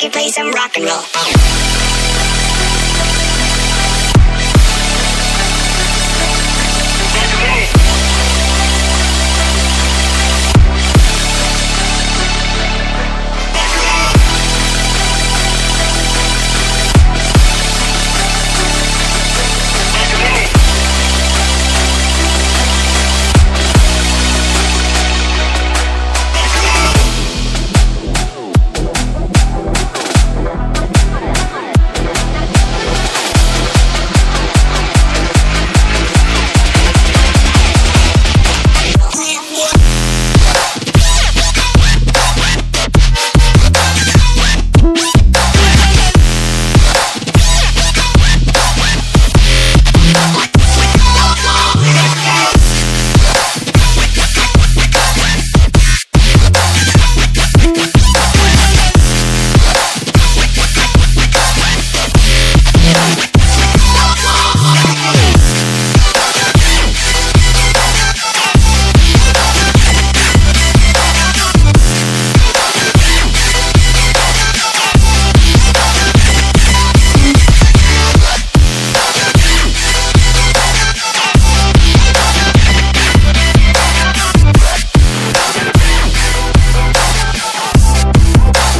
can play some rock and roll.